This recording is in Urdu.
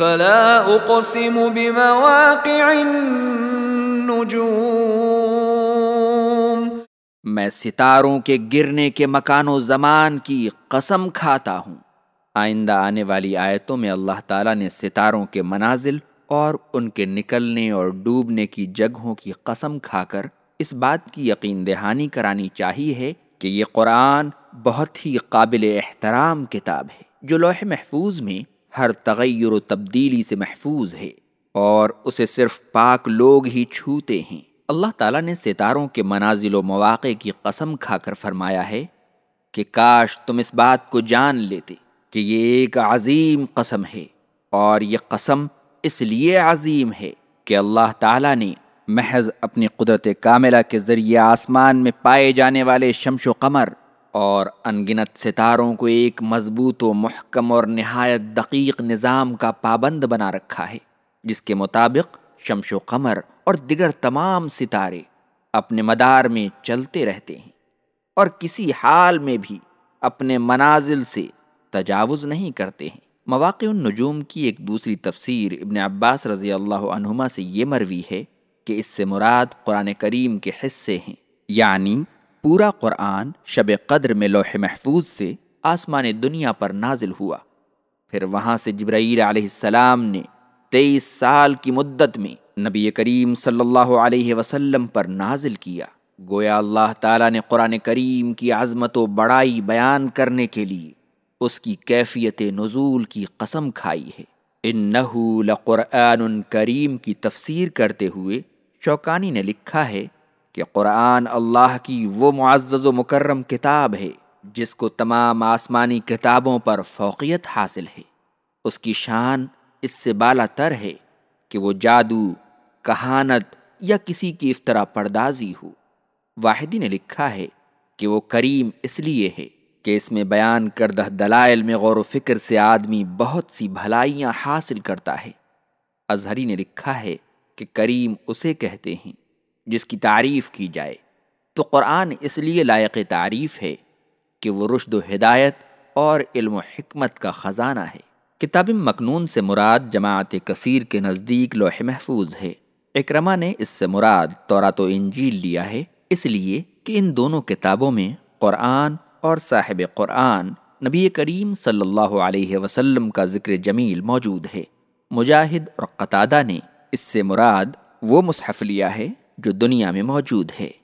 فلا اقسم بمواقع النجوم. میں ستاروں کے گرنے کے مکان و زمان کی قسم کھاتا ہوں۔ آئندہ آنے والی آیتوں میں اللہ تعالیٰ نے ستاروں کے منازل اور ان کے نکلنے اور ڈوبنے کی جگہوں کی قسم کھا کر اس بات کی یقین دہانی کرانی چاہیے ہے کہ یہ قرآن بہت ہی قابل احترام کتاب ہے، جو لوح محفوظ میں ہر تغیر و تبدیلی سے محفوظ ہے اور اسے صرف پاک لوگ ہی چھوتے ہیں۔ اللہ تعالیٰ نے ستاروں کے منازل و مواقع کی قسم کھا کر فرمایا ہے کہ کاش تم اس بات کو جان لیتے کہ یہ ایک عظیم قسم ہے اور یہ قسم اس لیے عظیم ہے کہ اللہ تعالیٰ نے محض اپنی قدرت کاملہ کے ذریعے آسمان میں پائے جانے والے شمش و قمر اور انگنت ستاروں کو ایک مضبوط و محکم اور نہایت دقیق نظام کا پابند بنا رکھا ہے، جس کے مطابق شمش و قمر اور دیگر تمام ستارے اپنے مدار میں چلتے رہتے ہیں۔ اور کسی حال میں بھی اپنے منازل سے تجاوز نہیں کرتے ہیں۔ مواقع النجوم کی ایک دوسری تفسیر ابن عباس رضی اللہ عنہما سے یہ مروی ہے کہ اس سے مراد قرآن کریم کے حصے ہیں یعنی پورا قرآن شب قدر میں لوح محفوظ سے آسمان دنیا پر نازل ہوا۔ پھر وہاں سے جبرائیل علیہ السلام نے تیئیس سال کی مدت میں نبی کریم صلی اللہ علیہ وسلم پر نازل کیا۔ گویا اللہ تعالیٰ نے قرآن کریم کی عظمت و بڑائی بیان کرنے کے لیے اس کی کیفیت نزول کی قسم کھائی ہے۔ ان کہ قرآن اللہ کی وہ معزز و مکرم کتاب ہے جس کو تمام آسمانی کتابوں پر فوقیت حاصل ہے۔ اس کی شان اس سے بالا تر ہے کہ وہ جادو، کہانت یا کسی کی افطرا پردازی ہو۔ واحدی نے لکھا ہے کہ وہ کریم اس لیے ہے کہ اس میں بیان کردہ دلائل میں غور و فکر سے آدمی بہت سی بھلائیاں حاصل کرتا ہے۔ اظہری نے لکھا ہے کہ کریم اسے کہتے ہیں۔ جس کی تعریف کی جائے۔ تو قرآن اس لیے لائق تعریف ہے کہ وہ رشد و ہدایت اور علم و حکمت کا خزانہ ہے۔ کتاب مکنون سے مراد جماعت کثیر کے نزدیک لوح محفوظ ہے۔ اکرما نے اس سے مراد تورات و انجیل لیا ہے۔ اس لیے کہ ان دونوں کتابوں میں قرآن اور صاحب قرآن نبی کریم صلی اللہ علیہ وسلم کا ذکر جمیل موجود ہے۔ مجاہد اور قطادہ نے اس سے مراد وہ مصحف لیا ہے۔ جو دنیا میں موجود ہے۔